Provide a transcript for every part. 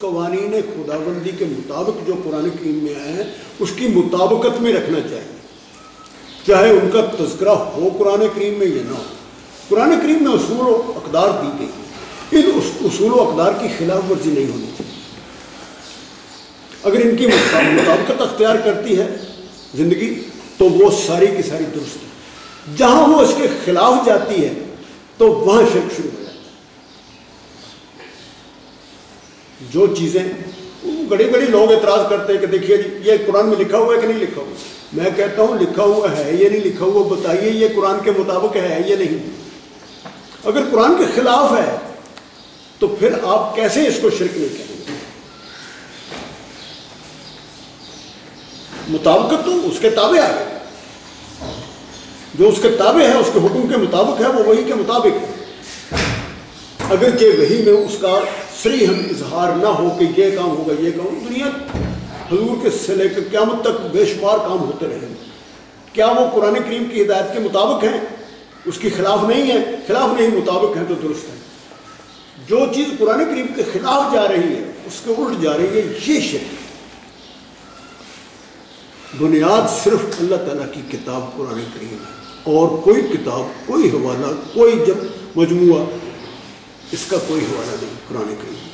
قوانین خدا بندی کے مطابق جو قرآن کریم میں آئے ہیں، اس کی مطابقت میں رکھنا چاہیے۔ چاہے ان کا تذکرہ ہو قرآن کریم میں یا نہ ہو۔ قرآن کریم میں اصول و اقدار دی گئی ان اصول و اقدار کی خلاف ورزی نہیں ہونی چاہیے۔ اگر ان کی مطابقت اختیار کرتی ہے زندگی، تو وہ ساری کی ساری درست ہے۔ جہاں وہ اس کے خلاف جاتی ہے، تو وہاں شرک شروع ہے۔ جو چیزیں بڑی بڑی لوگ اعتراض کرتے ہیں کہ دیکھیے جی یہ قرآن میں لکھا ہوا ہے کہ نہیں لکھا ہوا میں کہتا ہوں لکھا ہوا ہے یہ نہیں لکھا ہوا، بتائیے یہ قرآن کے مطابق ہے یہ نہیں؟ اگر قرآن کے خلاف ہے، تو پھر آپ کیسے اس کو شرک نہیں کریں گے؟ مطابقت تو اس کے تابع آ گئے جو اس کے تابع ہے، اس کے حکم کے مطابق ہے، وہ وہی کے مطابق ہے۔ اگرچہ وہی میں اس کا سری ہم اظہار نہ ہو کہ یہ کام ہوگا، یہ کام دنیا حضور کے سے لے کر قیامت تک بے شمار کام ہوتے رہیں گے کیا وہ قرآن کریم کی ہدایت کے مطابق ہیں؟ اس کی خلاف نہیں ہے۔ خلاف نہیں، مطابق ہیں تو درست ہے جو چیز قرآن کریم کے خلاف جا رہی ہے، اس کے الٹ جا رہی ہے، یہ شرک بنیاد صرف اللہ تعالیٰ کی کتاب قرآن کریم ہے۔ اور کوئی کتاب، کوئی حوالہ، کوئی جب مجموعہ اس کا کوئی حوالہ نہیں، قرآن کریم۔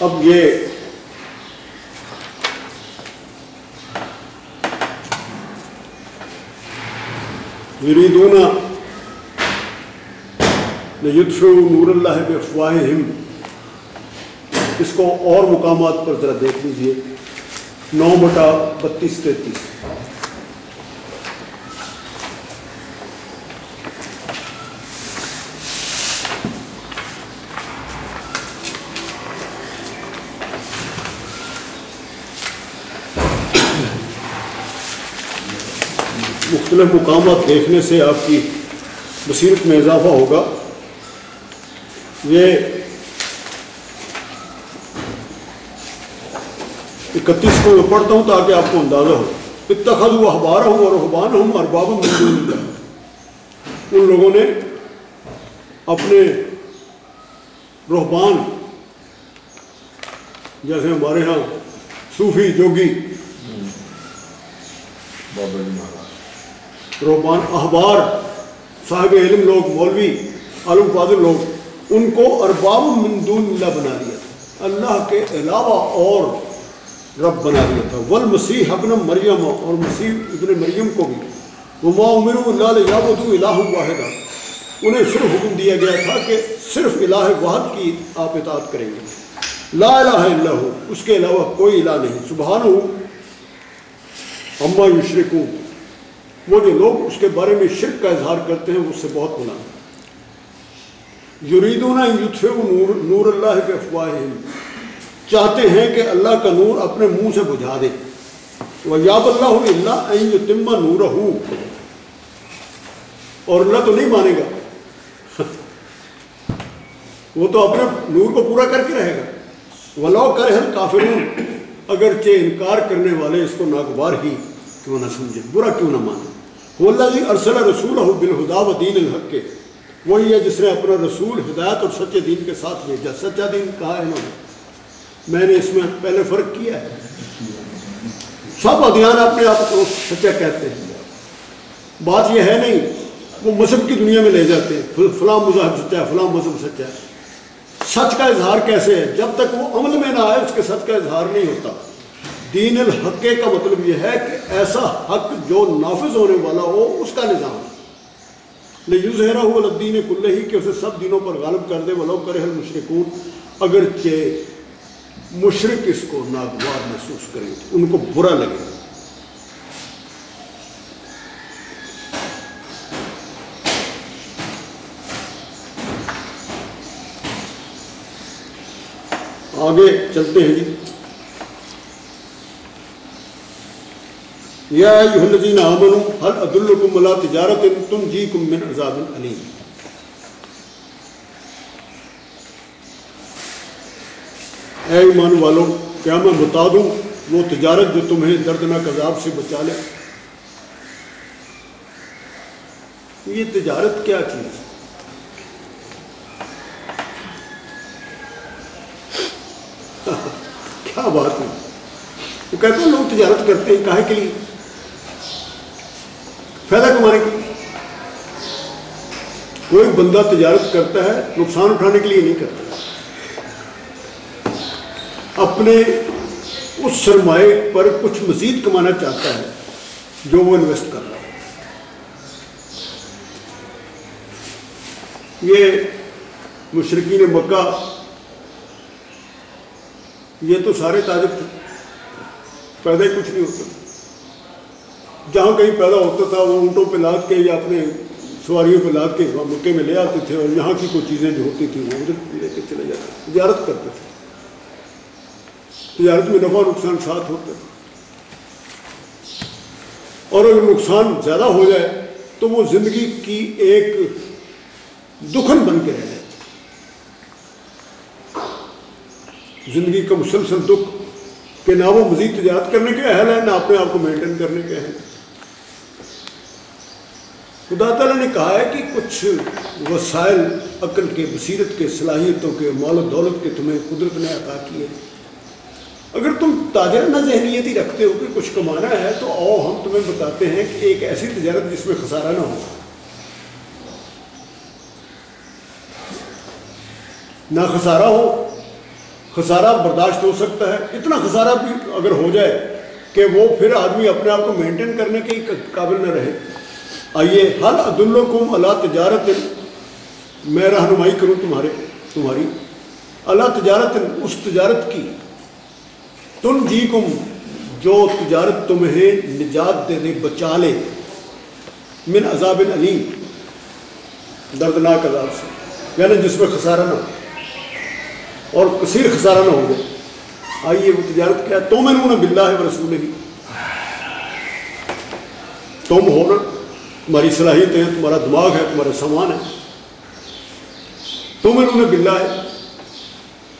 اب یہ یریدون یدفعوا نور اللہ بافواہہم۔ اس کو اور مقامات پر ذرا دیکھ لیجیے۔ نو بٹا بتیس تینتیس۔ مختلف مقامات دیکھنے سے آپ کی بصیرت میں اضافہ ہوگا۔ یہ اکتیس کو میں پڑھتا ہوں تاکہ آپ کو اندازہ ہو۔ اتخذ و اخبار ہوں اور احبان ہوں ارباب ان لوگوں نے اپنے رحبان جیسے ہمارے ہاں صوفی، جوگی، بابا جی روحبان احبار، صاحب علم لوگ، مولوی، علم فاضل لوگ، ان کو ارباب من دون اللہ بنا دیا تھا۔ اللہ کے علاوہ اور رب بنا دیا تھا۔ والمسیح ابن مریم اور مسیح ابن مریم کو بھی۔ وما عمر اللہ الہ واحدہ انہیں صرف حکم دیا گیا تھا کہ صرف الہ واحد کی آپ اطاعت کریں گے۔ لا الہ الا ہو، اس کے علاوہ کوئی الہ نہیں۔ سبحان ہو اما یشرکون۔ وہ جو لوگ اس کے بارے میں شرک کا اظہار کرتے ہیں اس سے بہت گناہ یریدون یطفئوا نور نور اللہ کے افواہہم۔ چاہتے ہیں کہ اللہ کا نور اپنے منہ سے بجھا دے۔ وَيَابَ اللَّهُ إِلَّا أَن يُتِمَّ نُورَهُ۔ اور اللہ تو نہیں مانے گا۔ وہ تو اپنے نور کو پورا کر کے رہے گا۔ وَلَوْ كَرِهَ الْكَافِرُونَ۔ اگرچہ انکار کرنے والے اس کو ناگوار ہی۔ کیوں نہ سمجھے؟ برا کیوں نہ مانے؟ وَالَّذِي جی أَرْسَلَ رَسُولَهُ بِالْهُدَى وَدِينِ الْحَقِّ. وہی ہے جس نے اپنا رسول ہدایت اور سچے دین کے ساتھ بھیجا. سچا دین کہا ہے انہوں نے؟ میں نے اس میں پہلے فرق کیا ہے. سب ادھیان اپنے آپ کو سچا کہتے ہیں. بات یہ ہے نہیں، وہ مذہب کی دنیا میں لے جاتے ہیں. فلاں مذہب سچا ہے، فلاں مذہب سچا ہے. سچ کا اظہار کیسے ہے؟ جب تک وہ عمل میں نہ آئے، اس کے سچ کا اظہار نہیں ہوتا. دین الحقے کا مطلب یہ ہے کہ ایسا حق جو نافذ ہونے والا ہو، اس کا نظام۔ لیظہرہ ہوا الدین کلے ہی کہ اسے سب دینوں پر غالب کر دے، ولو کرے المشرکون اگرچہ مشرق اس کو ناگوار محسوس کریں، ان کو برا لگے۔ آگے چلتے ہیں جی۔ یا ایھا الذین آمنوا، هل ادلکم علی تجارت تنجیکم من عذاب علیم اے ایمان والو کیا میں بتا دوں وہ تجارت جو تمہیں دردناک عذاب سے بچا لے۔ یہ تجارت کیا چیز؟ کیا بات ہے؟ وہ کہتے ہیں لوگ تجارت کرتے ہیں کاہے کے لیے؟ فائدہ کمانے کے لیے کوئی بندہ تجارت کرتا ہے، نقصان اٹھانے کے لیے نہیں کرتا۔ اپنے اس سرمایہ پر کچھ مزید کمانا چاہتا ہے جو وہ انویسٹ کر رہا ہے۔ یہ مشرقین مکہ، یہ تو سارے تاجر تھے۔ پیدا ہی کچھ نہیں ہوتا۔ جہاں کہیں پیدا ہوتا تھا، وہ اونٹوں پہ لاد کے یا اپنے سواریوں پہ لاد کے مکے میں لے آتے تھے اور یہاں کی کوئی چیزیں جو ہوتی تھیں وہ ادھر لے کے چلے جاتے تجارت کرتے تھے۔ تجارت میں نفع نقصان ساتھ ہوتا ہے اور اگر نقصان زیادہ ہو جائے تو وہ زندگی کی ایک دکھن بن کے رہ جائے زندگی کا مسلسل دکھ، کہ نہ وہ مزید تجارت کرنے کے اہل ہے نہ اپنے آپ کو مینٹین کرنے کے اہل خدا تعالیٰ نے کہا ہے کہ کچھ وسائل عقل کے، بصیرت کے، صلاحیتوں کے، مال و دولت کے تمہیں قدرت نے عطا کیے اگر تم تاجرانہ ذہنیت ہی رکھتے ہو کہ کچھ کمانا ہے تو آؤ ہم تمہیں بتاتے ہیں کہ ایک ایسی تجارت جس میں خسارہ نہ ہو۔ نہ خسارہ ہو، خسارہ برداشت ہو سکتا ہے۔ اتنا خسارہ بھی اگر ہو جائے کہ وہ پھر آدمی اپنے آپ کو مینٹین کرنے کے قابل نہ رہے۔ آئیے حل عدالکم اللہ تجارت، میں رہنمائی کروں تمہارے، تمہاری۔ اللہ تجارت، اس تجارت کی۔ تم جی کم، جو تجارت تمہیں نجات دے دے بچا لے۔ من عذاب علیم، دردناک عذاب سے۔ یعنی جس میں خسارہ نہ ہو۔ اور کثیر خسارہ نہ ہو جائے۔ آئیے، وہ تجارت کیا؟ تو میں نے بلّہ ہے رسول ہی تم ہونا تمہاری صلاحیت ہے تمہارا دماغ ہے، تمہارا سامان ہے۔ تم انہوں نے بلا ہے۔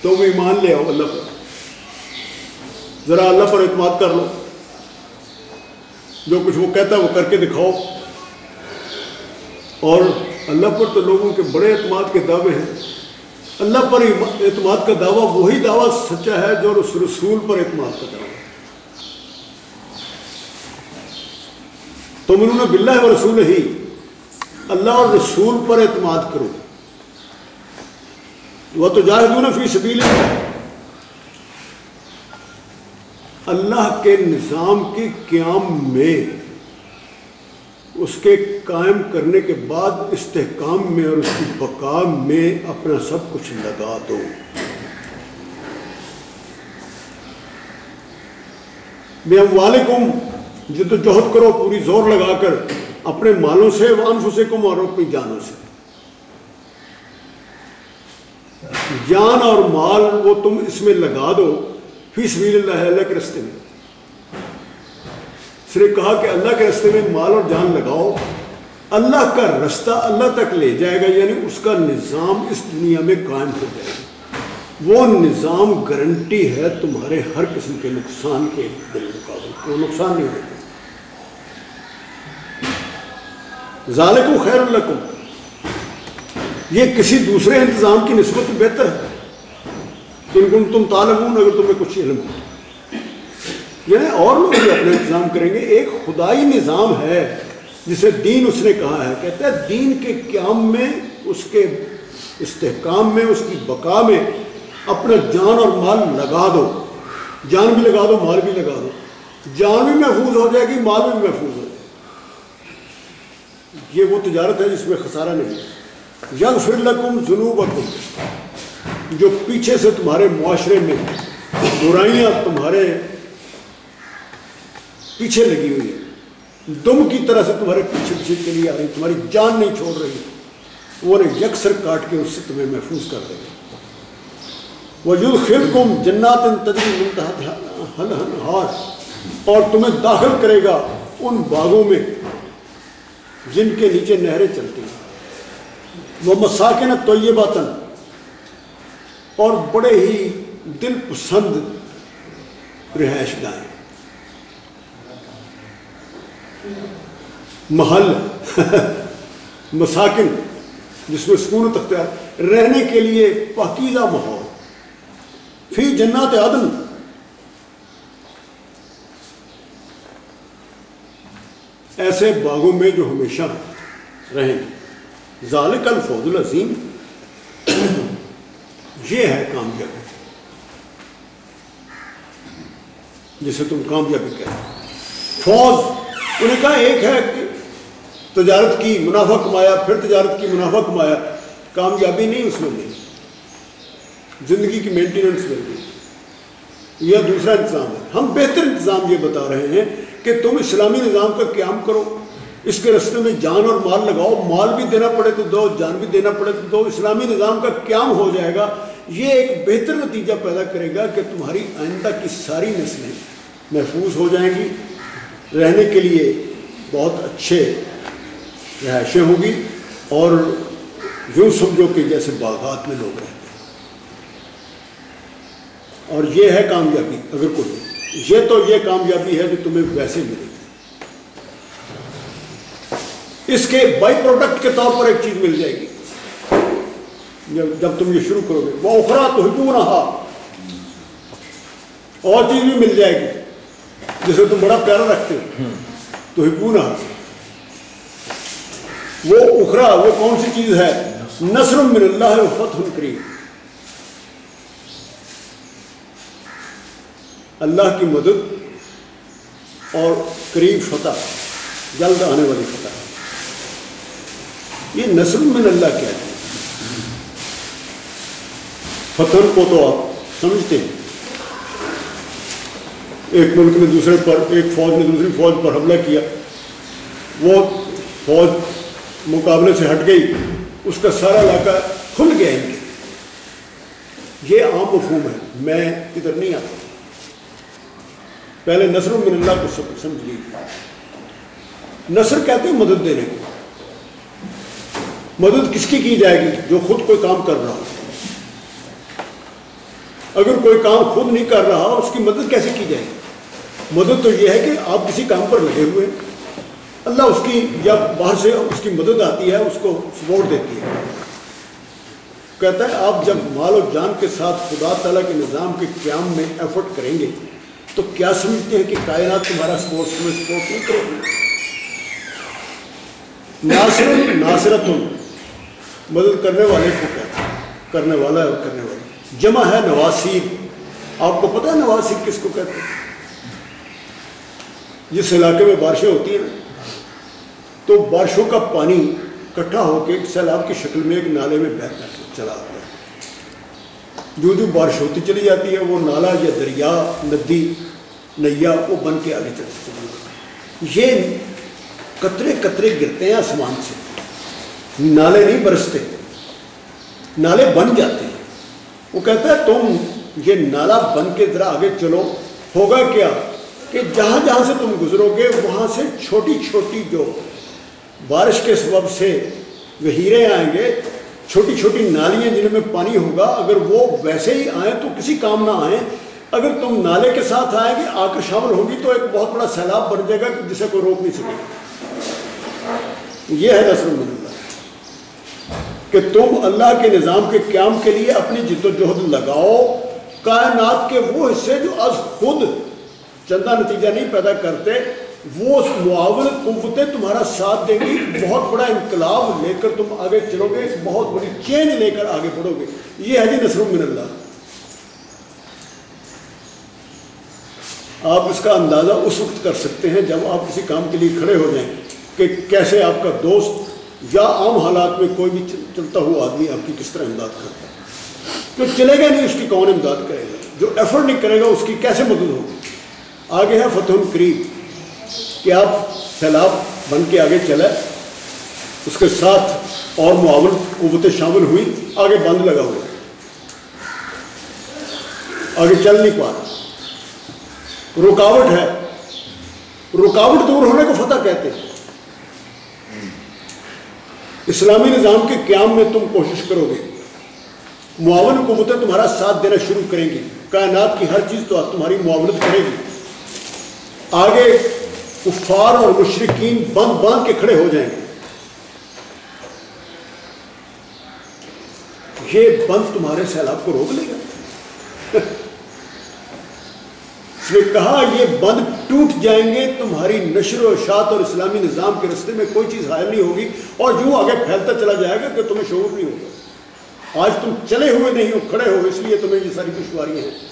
تم ایمان لے آؤ اللہ پر۔ ذرا اللہ پر اعتماد کر لو۔ جو کچھ وہ کہتا ہے وہ کر کے دکھاؤ۔ اور اللہ پر تو لوگوں کے بڑے اعتماد کے دعوے ہیں۔ اللہ پر اعتماد کا دعویٰ وہی دعویٰ سچا ہے جو رسول پر اعتماد کا دعویٰ تم انہوں نے بلّہ و رسول ہی۔ اللہ اور رسول پر اعتماد کرو۔ وہ تو جاہدون فی سبیل اللہ کے نظام کے قیام میں، اس کے قائم کرنے کے بعد استحکام میں اور اس کی بقا میں اپنا سب کچھ لگا دو۔ میں والکم جد و جہد کرو، پوری زور لگا کر اپنے مالوں سے وانف سے کم اپنی جانوں سے۔ جان اور مال وہ تم اس میں لگا دو، فی سبیل اللہ اللہ کے رستے میں۔ صرف کہا کہ اللہ کے رستے میں مال اور جان لگاؤ۔ اللہ کا رستہ اللہ تک لے جائے گا یعنی اس کا نظام اس دنیا میں قائم ہو جائے گا۔ وہ نظام گارنٹی ہے تمہارے ہر قسم کے نقصان کے بالمقابل وہ نقصان نہیں ہوگا ظالکم خیر الکم یہ کسی دوسرے انتظام کی نسبت بہتر ہے۔ ان کو تم طالب اگر تمہیں کچھ علم ہو۔ یعنی اور لوگ بھی اپنا انتظام کریں گے۔ ایک خدائی نظام ہے جسے دین اس نے کہا ہے۔ کہتا ہے دین کے قیام میں، اس کے استحکام میں، اس کی بقا میں اپنا جان اور مال لگا دو۔ جان بھی لگا دو، مال بھی لگا دو۔ جان بھی محفوظ ہو جائے گی، مال بھی محفوظ ہو جائے گی۔ یہ وہ تجارت ہے جس میں خسارہ نہیں یگ فر لکم جنوب جو پیچھے سے تمہارے معاشرے میں برائیاں تمہارے پیچھے لگی ہوئی ہیں۔ دم کی طرح سے تمہارے پیچھے پیچھے کے لیے آ رہی تمہاری جان نہیں چھوڑ رہی وہ یکسر کاٹ کے اس سے تمہیں محفوظ کر دے گا وجود خل کم جنات اور تمہیں داخل کرے گا ان باغوں میں جن کے نیچے نہریں چلتی ہیں۔ وہ مساکن طیباتن اور بڑے ہی دل پسند رہائش گاہیں محل، مساکن، جس میں سکون تختیار رہنے کے لیے پاکیزہ ماحول۔ فی جنات عدن ایسے باغوں میں جو ہمیشہ رہیں ذالک الفوز العظیم۔ یہ ہے کامیابی۔ جسے تم کامیابی کہتے فوج انہیں کہا ایک ہے کہ تجارت کی منافع کمایا، پھر تجارت کی منافع کمایا۔ کامیابی نہیں اس میں نہیں زندگی کی مینٹیننس مل گئی یہ دوسرا انتظام ہے۔ ہم بہتر انتظام یہ بتا رہے ہیں کہ تم اسلامی نظام کا قیام کرو، اس کے رستے میں جان اور مال لگاؤ، مال بھی دینا پڑے تو دو، جان بھی دینا پڑے تو دو، اسلامی نظام کا قیام ہو جائے گا۔ یہ ایک بہتر نتیجہ پیدا کرے گا کہ تمہاری آئندہ کی ساری نسلیں محفوظ ہو جائیں گی۔ رہنے کے لیے بہت اچھے رہائشیں ہوں گی اور یوں سمجھو کہ جیسے باغات میں لوگ رہتے ہیں۔ اور یہ ہے کامیابی، اگر کوئی یہ تو یہ کامیابی ہے جو تمہیں ویسے ملے۔ گی اس کے بائی پروڈکٹ کے طور پر ایک چیز مل جائے گی۔ جب تم یہ شروع کرو گے، وہ اخرا تو ہکو رہا اور چیز بھی مل جائے گی۔ جسے تم بڑا پیارا رکھتے ہو، تو ہکو رہا وہ اخرا وہ کون سی چیز ہے؟ نصر من اللہ فتح کریم۔ اللہ کی مدد اور قریب فتح، جلد آنے والی فتح۔ یہ نصر من اللہ کیا ہے۔ فتح کو تو آپ سمجھتے ہیں۔ ایک ملک نے دوسرے پر، ایک فوج نے دوسری فوج پر حملہ کیا۔ وہ فوج مقابلے سے ہٹ گئی۔ اس کا سارا علاقہ کھل گیا۔ ان کے یہ عام مفہوم ہے۔ میں ادھر نہیں آتا۔ پہلے نصر من اللہ کو سمجھ لیجیے نصر کہتے ہیں مدد دینے کو۔ مدد کس کی کی جائے گی؟ جو خود کوئی کام کر رہا ہو۔ اگر کوئی کام خود نہیں کر رہا، اس کی مدد کیسے کی جائے گی؟ مدد تو یہ ہے کہ آپ کسی کام پر لگے ہوئے اللہ اس کی یا باہر سے اس کی مدد آتی ہے، اس کو سپورٹ دیتی ہے۔ کہتا ہے، آپ جب مال و جان کے ساتھ خدا تعالیٰ کے نظام کے قیام میں ایفرٹ کریں گے تو کیا سمجھتے ہیں کہ کائنات تمہارا سپورٹ تمہیں سپورٹ نہیں کرے گی؟ ناصر ناصرت مدد کرنے والے کو کہتے ہیں کرنے والا ہے اور کرنے والا۔ جمع ہے نواسیر آپ کو پتہ ہے نواسیر کس کو کہتے ہیں؟ جس علاقے میں بارشیں ہوتی ہیں تو بارشوں کا پانی کٹھا ہو کے سیلاب کی شکل میں ایک نالے میں بہتا چلا آتا ہے۔ جو جو بارش ہوتی چلی جاتی ہے، وہ نالا یا دریا، ندی، نیا، وہ بن کے آگے چلتی چلی یہ قطرے قطرے گرتے ہیں آسمان سے۔ نالے نہیں برستے۔ نالے بن جاتے ہیں۔ وہ کہتا ہے، تم یہ نالا بن کے ذرا آگے چلو۔ ہوگا کیا کہ جہاں جہاں سے تم گزرو گے، وہاں سے چھوٹی چھوٹی جو بارش کے سبب سے وہیرے آئیں گے چھوٹی چھوٹی نالیاں جن میں پانی ہوگا، اگر وہ ویسے ہی آئیں تو کسی کام نہ آئیں۔ اگر تم نالے کے ساتھ آئے گی آ کر شامل ہوگی تو ایک بہت بڑا سیلاب بن جائے گا جسے کوئی روک نہیں سکے۔ یہ ہے نصر اللہ کہ تم اللہ کے نظام کے قیام کے لیے اپنی جد و جہد لگاؤ، کائنات کے وہ حصے جو از خود چندہ نتیجہ نہیں پیدا کرتے وہ معاون قوتیں تمہارا ساتھ دیں گی بہت بڑا انقلاب لے کر تم آگے چلو گے، بہت بڑی چینج لے کر آگے بڑھو گے۔ یہ ہے جی نصر من اللہ آپ اس کا اندازہ اس وقت کر سکتے ہیں جب آپ کسی کام کے لیے کھڑے ہو جائیں کہ کیسے آپ کا دوست یا عام حالات میں کوئی بھی چلتا ہوا آدمی آپ کی کس طرح امداد کرتا ہے۔ تو چلے گا نہیں، اس کی کون امداد کرے گا؟ جو ایفرٹ نہیں کرے گا، اس کی کیسے مدد ہوگی؟ آگے ہے فتح القریب۔ کہ آپ سیلاب بن کے آگے چلے، اس کے ساتھ اور معاون قوتیں شامل ہوئی آگے بند لگا ہوا۔ آگے چل نہیں پا رہا۔ رکاوٹ ہے۔ رکاوٹ دور ہونے کو فتح کہتے ہیں۔ اسلامی نظام کے قیام میں تم کوشش کرو گے۔ معاون قوتیں تمہارا ساتھ دینا شروع کریں گی۔ کائنات کی ہر چیز تو تمہاری معاونت کرے گی۔ آگے کفار اور مشرقین بند باندھ کے کھڑے ہو جائیں گے۔ یہ بند تمہارے سیلاب کو روک لے گا۔ نے کہا، یہ بند ٹوٹ جائیں گے، تمہاری نشر و اشاعت اور اسلامی نظام کے رستے میں کوئی چیز حائل نہیں ہوگی اور یوں آگے پھیلتا چلا جائے گا کہ تمہیں شعور نہیں ہوگا۔ آج تم چلے ہوئے نہیں ہو، کھڑے ہو، اس لیے تمہیں یہ ساری دشواریاں ہیں۔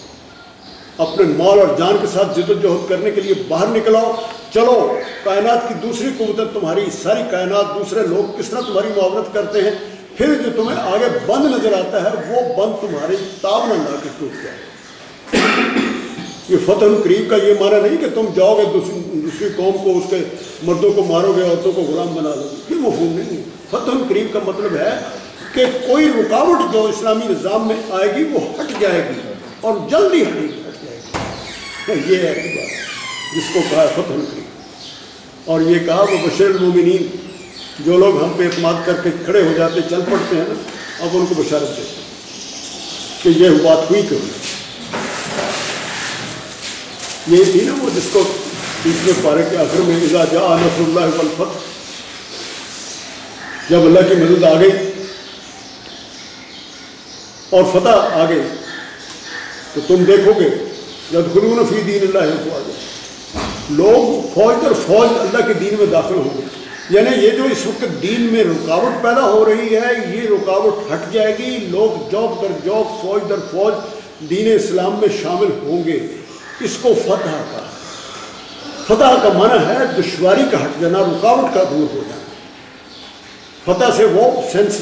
اپنے مال اور جان کے ساتھ جد و جہد کرنے کے لیے باہر نکلاؤ چلو، کائنات کی دوسری قوتیں تمہاری، ساری کائنات دوسرے لوگ کس طرح تمہاری معاونت کرتے ہیں؟ پھر جو تمہیں آگے بند نظر آتا ہے، وہ بند تمہاری تاب نہ لا کے ٹوٹ جائے۔ یہ فتح القریب کا یہ معنی نہیں کہ تم جاؤ گے، دوسری دوسری قوم کو، اس کے مردوں کو مارو گے، عورتوں کو غلام بنا دو گے۔ یہ مفہوم نہیں فتح القریب کا مطلب ہے کہ کوئی رکاوٹ جو اسلامی نظام میں آئے گی، وہ ہٹ جائے گی اور جلدی ہٹے گی۔ یہ ہے بات جس کو کہا فتح القریب اور یہ کہا وہ بشیر المومنین، جو لوگ ہم پہ اعتماد کر کے کھڑے ہو جاتے، چل پڑتے ہیں نا، اب ان کو بشارت دیتے ہیں کہ یہ بات ہوئی کیوں؟ یہ تھی نا وہ جس کو تیسرے پارے کے آخر میں، اذا جا نصر اللہ والفتح، جب اللہ کی مدد آ گئی اور فتح آ گئی، تو تم دیکھو گے جب خلون فی دین اللہ فوج لوگ فوج در فوج اللہ کے دین میں داخل ہوں گے یعنی یہ جو اس وقت دین میں رکاوٹ پیدا ہو رہی ہے، یہ رکاوٹ ہٹ جائے گی، لوگ جوک در جوک فوج در فوج دین اسلام میں شامل ہوں گے. اس کو فتح کا فتح کا معنی ہے دشواری کا ہٹ جانا، رکاوٹ کا دور ہو جانا. فتح سے وہ سینس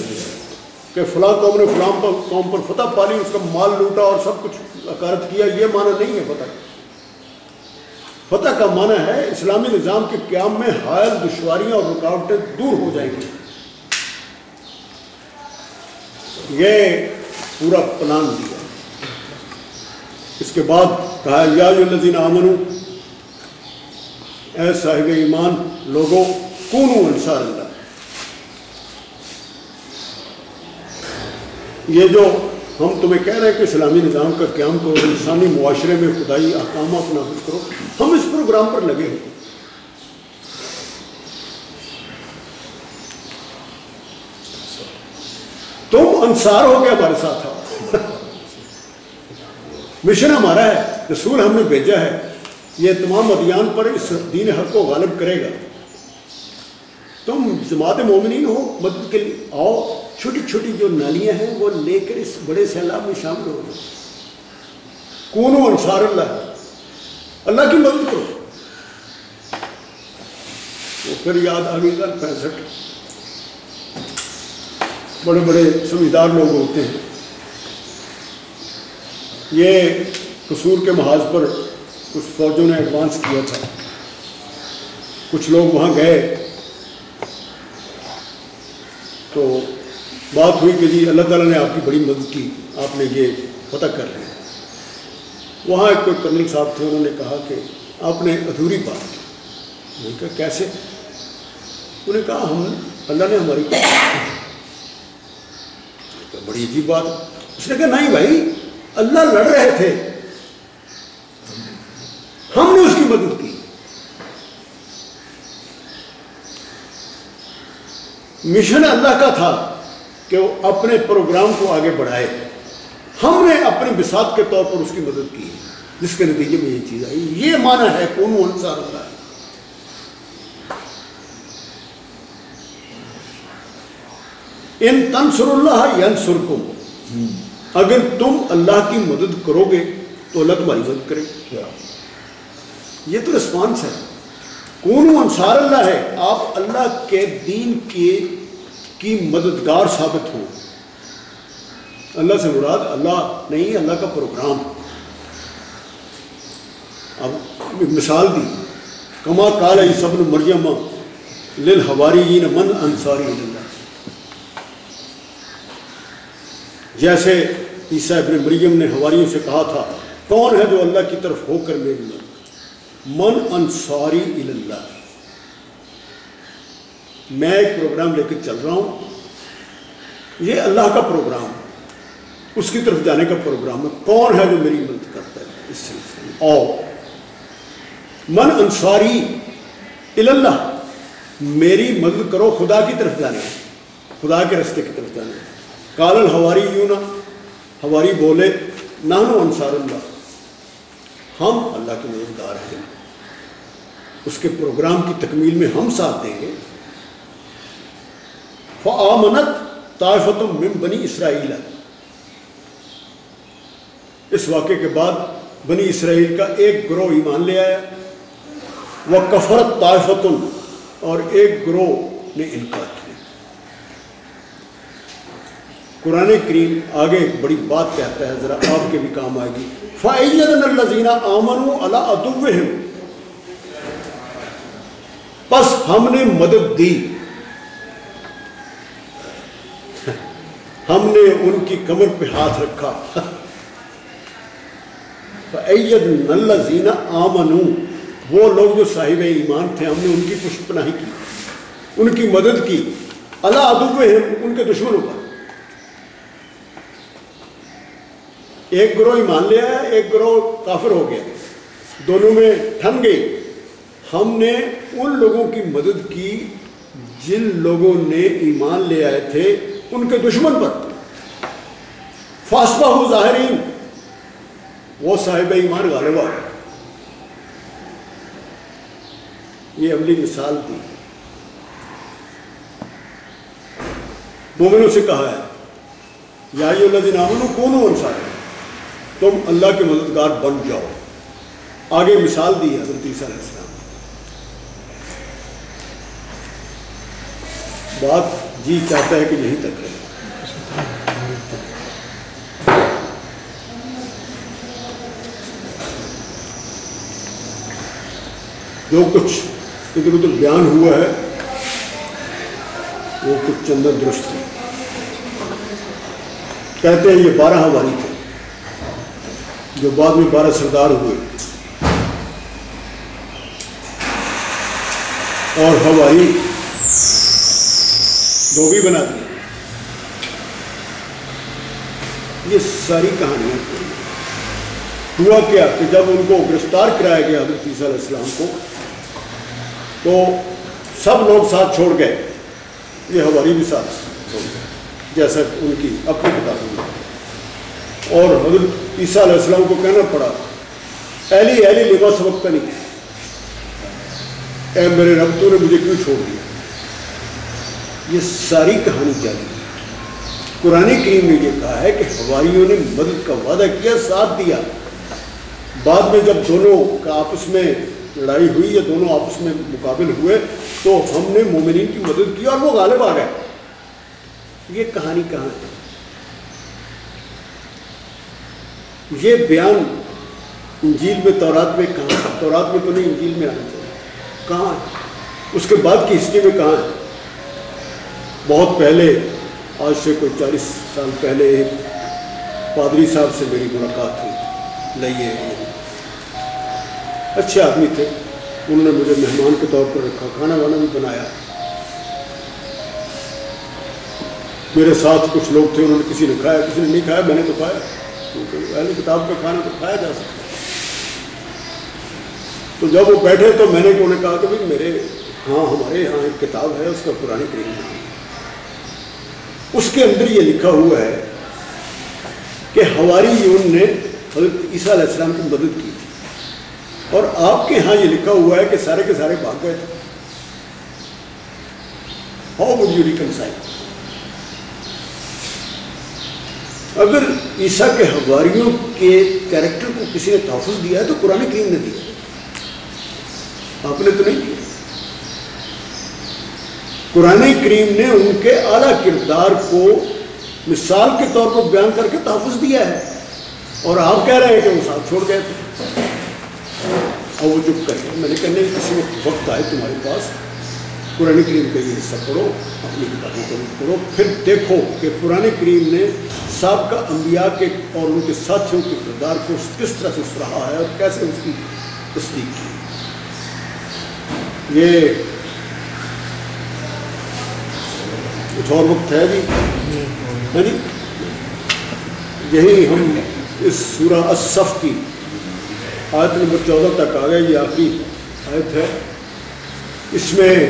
کہ فلاں قوم نے فلاں قوم پر فتح پالی، اس کا مال لوٹا اور سب کچھ اکارت کیا، یہ معنی نہیں ہے فتح۔ فتح کا معنی ہے اسلامی نظام کے قیام میں حائل دشواریاں اور رکاوٹیں دور ہو جائیں گی۔ یہ پورا پلان دیا۔ اس کے بعد کہا، یا الذین آمنو، اے صاحب ایمان لوگوں کونو انصار اللہ۔ یہ جو ہم تمہیں کہہ رہے ہیں کہ اسلامی نظام کا قیام کرو، انسانی معاشرے میں خدائی احکامات نافذ کرو، ہم اس پروگرام پر لگے ہوئے تم انصار ہو کے ہمارے ساتھ آؤ مشن ہمارا ہے، رسول ہم نے بھیجا ہے۔ یہ تمام ادیان پر اس دین حق کو غالب کرے گا۔ تم جماعت مومنین ہو، مدد کے لیے آؤ۔ چھوٹی چھوٹی جو نالیاں ہیں، وہ لے کر اس بڑے سیلاب میں شامل ہو جائے کون انصار اللہ۔ اللہ کی مدد کرو۔ وہ پھر یاد آ گئی گا پینسٹھ۔ بڑے بڑے سمجھدار لوگ ہوتے ہیں۔ یہ قصور کے محاذ پر کچھ فوجوں نے ایڈوانس کیا تھا۔ کچھ لوگ وہاں گئے۔ تو بات ہوئی کہ جی اللہ تعالیٰ نے آپ کی بڑی مدد کی، آپ نے یہ پتہ کر لیا۔ وہاں ایک کوئی کرنل صاحب تھے، انہوں نے کہا کہ آپ نے ادھوری بات کی۔ میں نے کہا، کیسے؟ انہوں نے کہا، ہم، اللہ نے ہماری بڑی عجیب بات۔ اس نے کہا، نہیں بھائی، اللہ لڑ رہے تھے۔ ہم نے اس کی مدد کی۔ مشن اللہ کا تھا کہ وہ اپنے پروگرام کو آگے بڑھائے۔ ہم نے اپنے بساط کے طور پر اس کی مدد کی، جس کے نتیجے میں یہ چیز آئی۔ یہ معنی ہے کون انصار اللہ۔ ہے ان تنصر اللہ ینصرکم۔ اگر تم اللہ کی مدد کرو گے تو اللہ تمہاری مدد کرے۔ گا یہ تو رسپانس ہے۔ کون انصار اللہ ہے؟ آپ اللہ کے دین کے کی مددگار ثابت ہو اللہ سے مراد اللہ نہیں، اللہ کا پروگرام۔ اب مثال دی۔ کما کال سبن مریم لل ہواری من انصاری اللہ۔ جیسے عیسیٰ ابن مریم نے ہواریوں سے کہا تھا، کون ہے جو اللہ کی طرف ہو کر میری مدد من انصاری اللہ میں ایک پروگرام لے کے چل رہا ہوں۔ یہ اللہ کا پروگرام۔ اس کی طرف جانے کا پروگرام ہے۔ کون ہے جو میری مدد کرتا ہے؟ اس سلسلے میں۔ او من انصاری اللہ میری مدد کرو خدا کی طرف جانے۔ خدا کے رستے کی طرف جانے۔ کال الحواری یوں نا ہماری بولے نانو انصار اللہ۔ ہم اللہ کے مددگار ہیں۔ اس کے پروگرام کی تکمیل میں ہم ساتھ دیں گے۔ فعامنت طائفت من بنی اسرائیل۔ اس واقعے کے بعد بنی اسرائیل کا ایک گروہ ایمان لے آیا۔ وہ کفرت طائفت اور ایک گروہ نے انکار کیا۔ قرآن کریم آگے ایک بڑی بات کہتا ہے، ذرا آپ کے بھی کام آئے گی۔ فعید الزینہ آمن اللہ ادب بس ہم نے مدد دی۔ ہم نے ان کی کمر پہ ہاتھ رکھا۔ فعید نلزینہ آمن وہ لوگ جو صاحب ایمان تھے، ہم نے ان کی پشت پناہی کی، ان کی مدد کی۔ اللہ ادب ان کے دشمنوں پر۔ ایک گروہ ایمان لے آیا، ایک گروہ کافر ہو گیا۔ دونوں میں ٹھن گئی۔ ہم نے ان لوگوں کی مدد کی جن لوگوں نے ایمان لے آئے تھے ان کے دشمن پر۔ فاسبہ ہو ظاہرین، وہ صاحب ایمان غالب آ یہ اگلی مثال تھی مومنوں سے کہا ہے، یا اللہ دن امن کون انسار تم اللہ کے مددگار بن جاؤ۔ آگے مثال دی حضرت عیسیٰ علیہ السلام۔ بات جی چاہتا ہے کہ یہیں تک ہے جو کچھ ادھر ادھر بیان ہوا ہے، وہ کچھ چندر درست ہے۔ کہتے ہیں یہ بارہ ہماری تھے۔ جو بعد میں بارہ سردار ہوئے۔ اور ہوائی دو بھی بنا دی یہ ساری کہانیاں ہوا کیا کہ جب ان کو گرفتار کرایا گیا حضرت عیسیٰ علیہ السلام کو، تو سب لوگ ساتھ چھوڑ گئے۔ یہ ہماری بھی ساتھ گئے جیسا ان کی اپنی کتابوں میں۔ اور حضرت عیسیٰ علیہ السلام کو کہنا پڑا ایلی ایلی لبا سبق کا نہیں۔ اے میرے رب، تو نے مجھے کیوں چھوڑ دیا؟ یہ ساری کہانی کیا دی قرآن کریم نے یہ کہا ہے کہ ہواریوں نے مدد کا وعدہ کیا، ساتھ دیا۔ بعد میں جب دونوں کا آپس میں لڑائی ہوئی یا دونوں آپس میں مقابل ہوئے، تو ہم نے مومنین کی مدد کی اور وہ غالب آ گئے۔ یہ کہانی کہاں ہے؟ یہ بیان انجیل میں تورات میں کہاں تورات میں تو نہیں، انجیل میں آنا چاہیے۔ کہاں ہے؟ اس کے بعد کی ہسٹری میں کہاں ہے؟ بہت پہلے، آج سے کوئی چالیس سال پہلے ایک پادری صاحب سے میری ملاقات ہوئی لئیے اچھے آدمی تھے۔ انہوں نے مجھے مہمان کے طور پر رکھا، کھانا وانا بھی بنایا۔ میرے ساتھ کچھ لوگ تھے، انہوں نے کسی نے کھایا، کسی نے نہیں کھایا، میں نے تو کھایا۔ کیونکہ اہلی کتاب کا کھانا تو کھایا جا سکتا تو جب وہ بیٹھے تو میں نے انہوں نے کہا کہ بھائی میرے ہاں ہمارے یہاں ایک کتاب ہے، اس کا پرانی کریم نام اس کے اندر یہ لکھا ہوا ہے کہ ہماری یون نے حضرت عیسیٰ علیہ السلام کی مدد کی۔ تھی اور آپ کے ہاں یہ لکھا ہوا ہے کہ سارے کے سارے بھاگ گئے تھے۔ ہاؤ وڈ یو ریکنسائل اگر عیسیٰ کے ہواریوں کے کیریکٹر کو کسی نے تحفظ دیا ہے تو قرآن کریم نے دیا آپ نے تو نہیں دیا قرآن کریم نے ان کے اعلیٰ کردار کو مثال کے طور پر بیان کر کے تحفظ دیا ہے۔ اور آپ کہہ رہے ہیں کہ وہ ساتھ چھوڑ گئے تھے۔ اور وہ چپ کر میں نے کہا نہیں، کسی وقت آئے تمہارے پاس۔ قرآن کریم کا یہ حصہ پڑھو، اپنی کتابوں کو پڑھو۔ پھر دیکھو کہ قرآن کریم نے سابقہ انبیاء کے اور ان کے ساتھیوں کے کردار کو کس طرح سے سراہا ہے اور کیسے اس کی تصدیق کی۔ یہ کچھ اور وقت ہے جی؟, جی؟ یہی ہم اس سورہ الصف کی آیت نمبر چودہ تک آ گئے یہ آخری آیت ہے۔ اس میں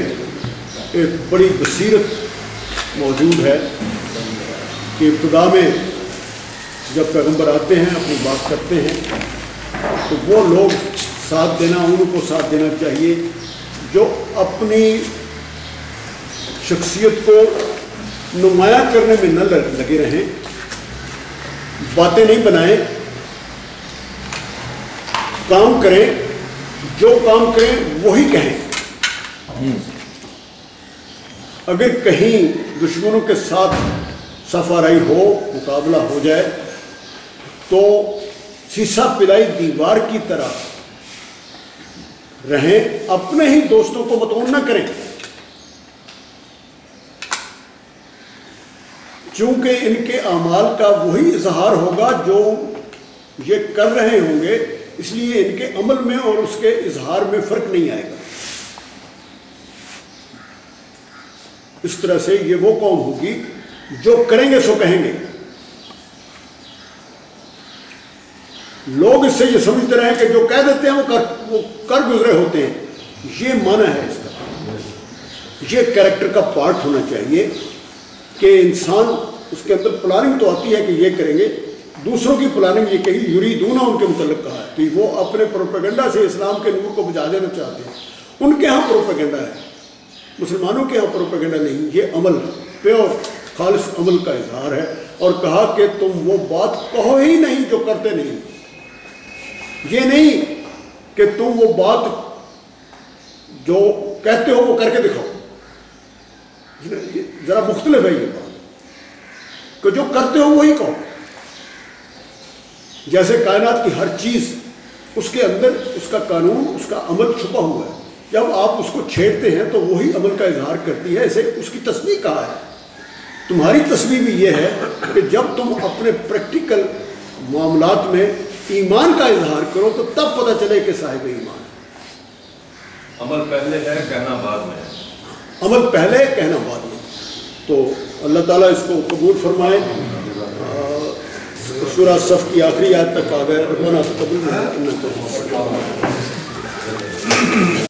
ایک بڑی بصیرت موجود ہے کہ ابتدا میں جب پیغمبر آتے ہیں، اپنی بات کرتے ہیں، تو وہ لوگ ساتھ دینا، ان کو ساتھ دینا چاہیے جو اپنی شخصیت کو نمایاں کرنے میں نہ لگے رہیں، باتیں نہیں بنائیں، کام کریں، جو کام کریں، وہی کہیں۔ اگر کہیں دشمنوں کے ساتھ سفارائی ہو، مقابلہ ہو جائے، تو سیسا پلائی دیوار کی طرح رہیں، اپنے ہی دوستوں کو متون نہ کریں۔ چونکہ ان کے اعمال کا وہی اظہار ہوگا جو یہ کر رہے ہوں گے، اس لیے ان کے عمل میں اور اس کے اظہار میں فرق نہیں آئے گا۔ اس طرح سے یہ وہ قوم ہوگی جو کریں گے سو کہیں گے۔ لوگ اس سے یہ سمجھتے رہے کہ جو کہہ دیتے ہیں وہ کر وہ کر گزرے ہوتے ہیں۔ یہ معنی ہے اس کا۔ یہ کریکٹر کا پارٹ ہونا چاہیے کہ انسان اس کے اندر پلاننگ تو آتی ہے کہ یہ کریں گے۔ دوسروں کی پلاننگ یہ کہی یوری دونا ان کے متعلق کہا ہے کہ وہ اپنے پروپیگنڈا سے اسلام کے نور کو بجا دینا چاہتے ہیں۔ ان کے ہاں پروپیگنڈا ہے۔ مسلمانوں کے ہاں پروپیگنڈا نہیں، یہ عمل پیور خالص عمل کا اظہار ہے۔ اور کہا کہ تم وہ بات کہو ہی نہیں جو کرتے نہیں۔ یہ نہیں کہ تم وہ بات جو کہتے ہو وہ کر کے دکھاؤ۔ ذرا مختلف ہے یہ بات۔ کہ جو کرتے ہو وہی کہو۔ جیسے کائنات کی ہر چیز، اس کے اندر اس کا قانون، اس کا عمل چھپا ہوا ہے۔ جب آپ اس کو چھیڑتے ہیں تو وہی عمل کا اظہار کرتی ہے اسے اس کی تصویر کہا ہے۔ تمہاری تصویر بھی یہ ہے کہ جب تم اپنے پریکٹیکل معاملات میں ایمان کا اظہار کرو تو تب پتہ چلے کہ صاحب ایمان عمل پہلے ہے کہنا بعد میں عمل پہلے کہنا بعد میں۔ تو اللہ تعالیٰ اس کو قبول فرمائے۔ سورہ صف کی آخری یاد تک آ گئے ربنا تقبل